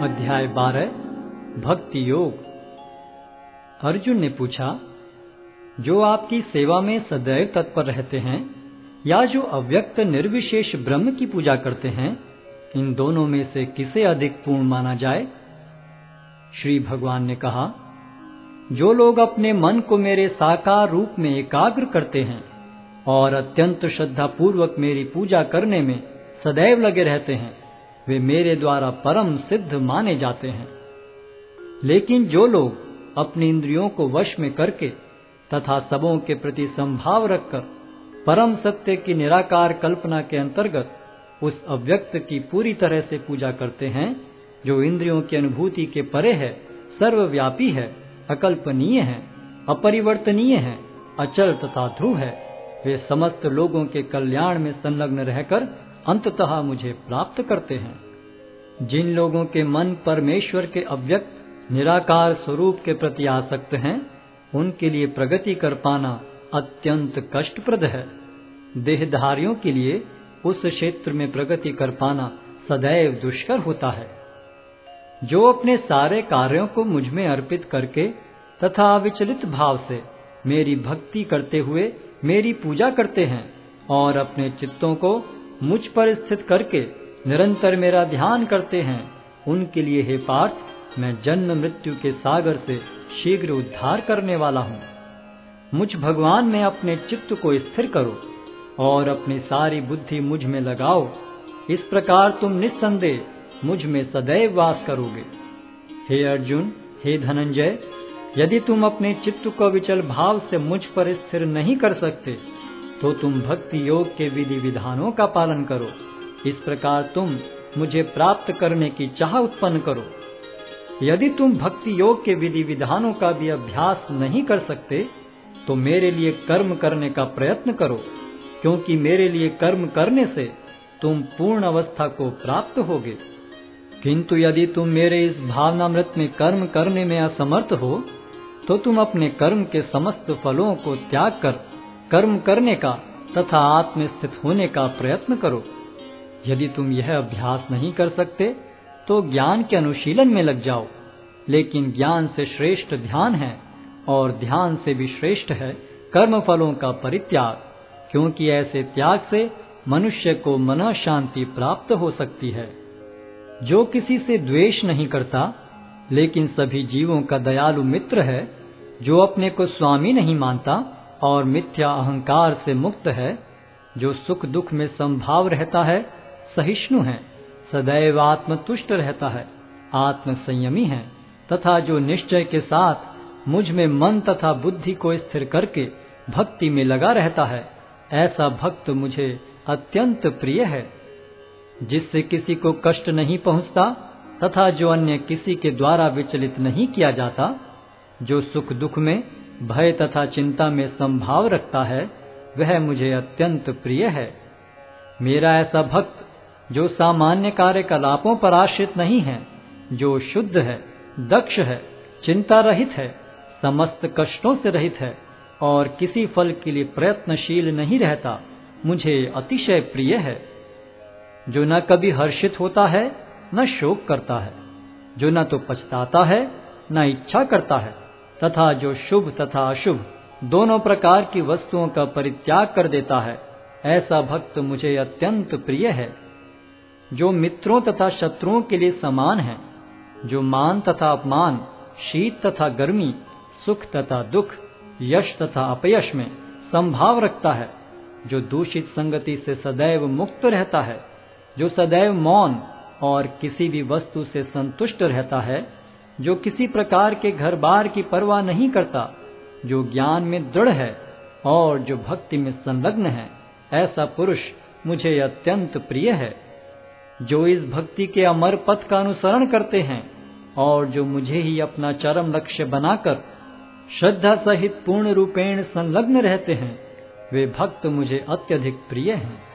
अध्याय बारह, भक्ति योग। अर्जुन ने पूछा, जो आपकी सेवा में सदैव तत्पर रहते हैं या जो अव्यक्त निर्विशेष ब्रह्म की पूजा करते हैं, इन दोनों में से किसे अधिक पूर्ण माना जाए? श्री भगवान ने कहा, जो लोग अपने मन को मेरे साकार रूप में एकाग्र करते हैं और अत्यंत श्रद्धा पूर्वक मेरी पूजा करने में सदैव लगे रहते हैं वे मेरे द्वारा परम सिद्ध माने जाते हैं। लेकिन जो लोग अपनी इंद्रियों को वश में करके तथा सबों के प्रति संभाव रखकर परम सत्य की निराकार कल्पना के अंतर्गत उस अव्यक्त की पूरी तरह से पूजा करते हैं, जो इंद्रियों की अनुभूति के परे है, सर्वव्यापी है, अकल्पनीय है, अपरिवर्तनीय है, अचल तथा ध्रुव है, वे समस्त लोगों के कल्याण में संलग्न रहकर अंततः मुझे प्राप्त करते हैं। जिन लोगों के मन परमेश्वर के अव्यक्त, निराकार स्वरूप के प्रति आसक्त हैं, उनके लिए प्रगति कर पाना अत्यंत कष्टप्रद है। देहधारियों के लिए उस क्षेत्र में प्रगति कर पाना सदैव दुष्कर होता है। जो अपने सारे कार्यों को मुझमें अर्पित करके तथा विचलित भाव से मेरी भक्ति करते हुए मेरी पूजा करते हैं और अपने चित्तों को मुझ पर स्थित करके निरंतर मेरा ध्यान करते हैं। उनके लिए हे पार्थ, मैं जन्म मृत्यु के सागर से शीघ्र उद्धार करने वाला हूँ। मुझ भगवान, में अपने चित्त को स्थिर करो और अपनी सारी बुद्धि मुझमें लगाओ। इस प्रकार तुम निस्संदेह मुझमें सदैव वास करोगे। हे अर्जुन, हे धनंजय, यदि तुम अपने चित्त को विचल भाव से मुझ पर स्थिर नहीं कर सकते तो तुम भक्ति योग के विधि विधानों का पालन करो। इस प्रकार तुम मुझे प्राप्त करने की चाह उत्पन्न करो। यदि तुम भक्ति योग के विधि विधानों का भी अभ्यास नहीं कर सकते तो मेरे लिए कर्म करने का प्रयत्न करो, क्योंकि मेरे लिए कर्म करने से तुम पूर्ण अवस्था को प्राप्त होगे। किंतु यदि तुम मेरे इस भावनामृत में कर्म करने में असमर्थ हो तो तुम अपने कर्म के समस्त फलों को त्याग कर कर्म करने का तथा आत्मस्थित होने का प्रयत्न करो। यदि तुम यह अभ्यास नहीं कर सकते तो ज्ञान के अनुशीलन में लग जाओ। लेकिन ज्ञान से श्रेष्ठ ध्यान है, और ध्यान से भी श्रेष्ठ है कर्म फलों का परित्याग, क्योंकि ऐसे त्याग से मनुष्य को मन शांति प्राप्त हो सकती है। जो किसी से द्वेष नहीं करता, लेकिन सभी जीवों का दयालु मित्र है, जो अपने को स्वामी नहीं मानता और मिथ्या अहंकार से मुक्त है, जो सुख दुख में संभाव रहता है सहिष्णु है, सदैव आत्मतुष्ट रहता है आत्म संयमी है, तथा जो निश्चय के साथ मुझमें मन तथा बुद्धि को स्थिर करके भक्ति में लगा रहता है, ऐसा भक्त मुझे अत्यंत प्रिय है। जिससे किसी को कष्ट नहीं पहुँचता, तथा जो अन्य किसी के द्वारा विचलित नहीं किया जाता, जो सुख दुख में, भय तथा चिंता में संभाव रखता है, वह मुझे अत्यंत प्रिय है। मेरा ऐसा भक्त जो सामान्य कार्यकलापों पर आश्रित नहीं है, जो शुद्ध है, दक्ष है, चिंता रहित है, समस्त कष्टों से रहित है, और किसी फल के लिए प्रयत्नशील नहीं रहता, मुझे अतिशय प्रिय है। जो न कभी हर्षित होता है, न शोक करता है। जो न तो पछताता है, न इच्छा करता है, तथा जो शुभ तथा अशुभ, दोनों प्रकार की वस्तुओं का परित्याग कर देता है, ऐसा भक्त मुझे अत्यंत प्रिय है। जो मित्रों तथा शत्रुओं के लिए समान है, जो मान तथा अपमान, शीत तथा गर्मी, सुख तथा दुख, यश तथा अपयश में संभाव रखता है, जो दूषित संगति से सदैव मुक्त रहता है, जो सदैव मौन और किसी भी वस्तु से संतुष्ट रहता है, जो किसी प्रकार के घर बार की परवाह नहीं करता, जो ज्ञान में दृढ़ है और जो भक्ति में संलग्न है, ऐसा पुरुष मुझे अत्यंत प्रिय है। जो इस भक्ति के अमर पथ का अनुसरण करते हैं और जो मुझे ही अपना चरम लक्ष्य बनाकर श्रद्धा सहित पूर्ण रूपेण संलग्न रहते हैं, वे भक्त मुझे अत्यधिक प्रिय हैं।